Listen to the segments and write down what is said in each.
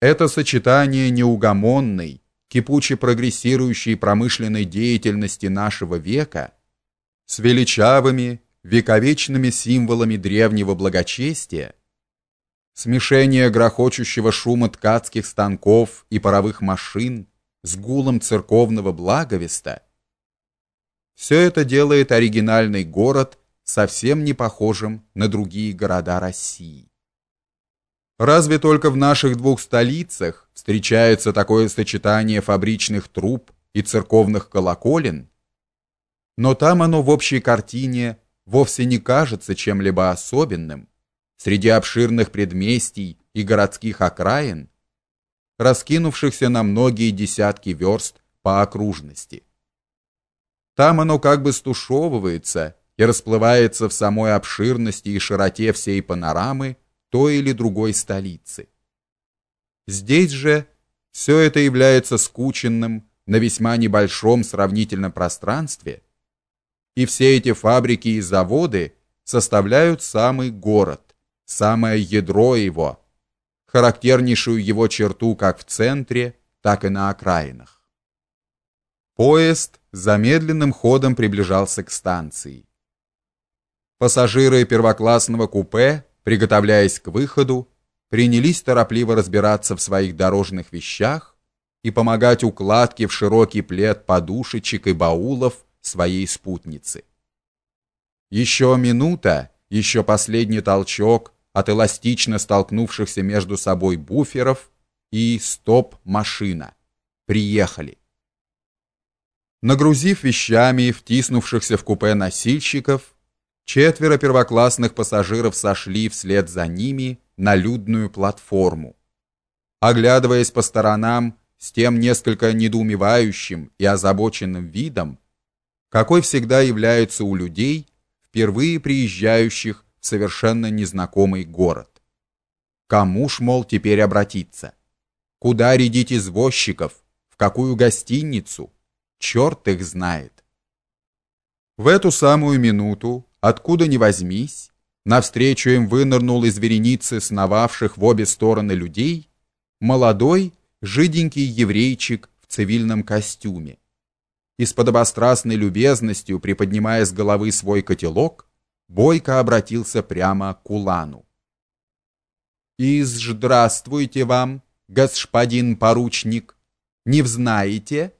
Это сочетание неугомонной, кипуче прогрессирующей промышленной деятельности нашего века с величавыми, вековечными символами древнего благочестия, смешение грохочущего шума ткацких станков и паровых машин с гулом церковного благовеста, все это делает оригинальный город совсем не похожим на другие города России. Разве только в наших двух столицах встречается такое сочетание фабричных труб и церковных колоколен, но там оно в общей картине вовсе не кажется чем-либо особенным среди обширных предместий и городских окраин, раскинувшихся на многие десятки верст по окружности. Там оно как бы стушевывается и расплывается в самой обширности и широте всей панорамы той или другой столицы. Здесь же все это является скученным на весьма небольшом сравнительно пространстве, и все эти фабрики и заводы составляют самый город, самое ядро его, характернейшую его черту как в центре, так и на окраинах. Поезд замедленным ходом приближался к станции. Пассажиры первоклассного купе, приготовляясь к выходу, принялись торопливо разбираться в своих дорожных вещах и помогать укладке в широкий плед подушечек и баулов своей спутницы. Еще минута, еще последний толчок от эластично столкнувшихся между собой буферов и стоп машина. Приехали. Нагрузив вещами втиснувшихся в купе носильщиков, Четверо первоклассных пассажиров сошли вслед за ними на людную платформу. Оглядываясь по сторонам с тем несколько недоумевающим и озабоченным видом, какой всегда является у людей, впервые приезжающих в совершенно незнакомый город. Кому ж, мол, теперь обратиться? Куда рядить извозчиков? В какую гостиницу? Черт их знает. В эту самую минуту Откуда ни возьмись, навстречу им вынырнул из вереницы сновавших в обе стороны людей молодой, жиденький еврейчик в цивильном костюме. И с подобострастной любезностью, приподнимая с головы свой котелок, бойко обратился прямо к Улану. «Из здравствуйте вам, господин поручник, не взнаете?»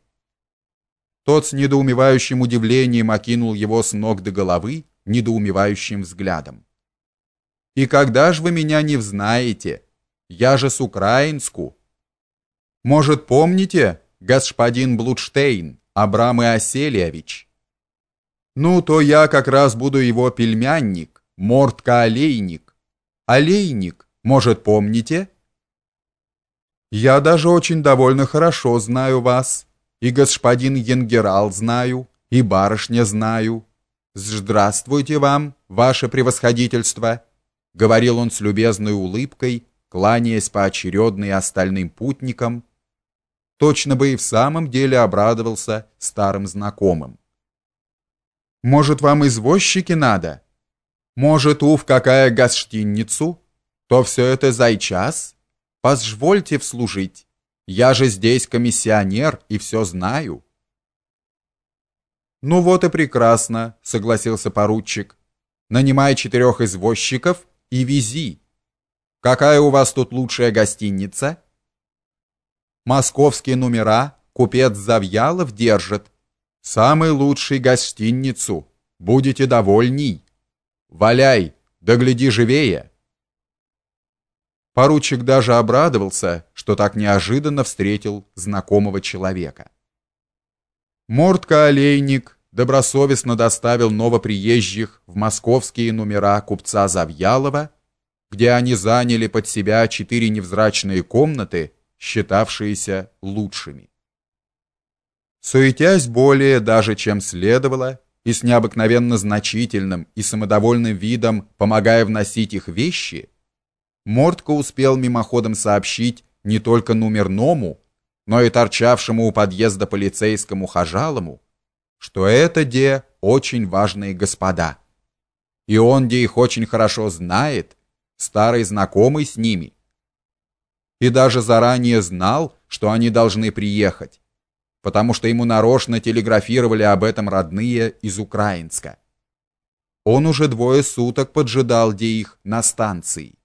Тот с недоумевающим удивлением окинул его с ног до головы недоумевающим взглядом. «И когда ж вы меня не взнаете? Я же с Украинску!» «Может, помните, господин Блудштейн, Абрам Иоселиевич?» «Ну, то я как раз буду его пельмянник, мортка-олейник. Олейник, может, помните?» «Я даже очень довольно хорошо знаю вас, и господин Енгерал знаю, и барышня знаю, «Здравствуйте вам, ваше превосходительство!» — говорил он с любезной улыбкой, кланяясь поочередно и остальным путникам. Точно бы и в самом деле обрадовался старым знакомым. «Может, вам извозчики надо? Может, ув какая гостиницу? То все это за час? Позвольте вслужить. Я же здесь комиссионер и все знаю». Ну вот и прекрасно, согласился поручик. Нанимай четырех извозчиков и вези. Какая у вас тут лучшая гостиница? Московские номера купец Завьялов держит. Самый лучший гостиницу. Будете довольней. Валяй, да гляди живее. Поручик даже обрадовался, что так неожиданно встретил знакомого человека. Мортка-олейник добросовестно доставил новоприезжих в московские номера купца Завьялова, где они заняли под себя четыре невзрачные комнаты, считавшиеся лучшими. Суетясь более даже, чем следовало, и с необыкновенно значительным и самодовольным видом помогая вносить их вещи, Мортко успел мимоходом сообщить не только номерному, но и торчавшему у подъезда полицейскому хажалому, что это де очень важные господа. И он де их очень хорошо знает, старый знакомый с ними. и даже заранее знал, что они должны приехать, потому что ему нарочно телеграфировали об этом родные из Украинска. Он уже двое суток поджидал де их на станции.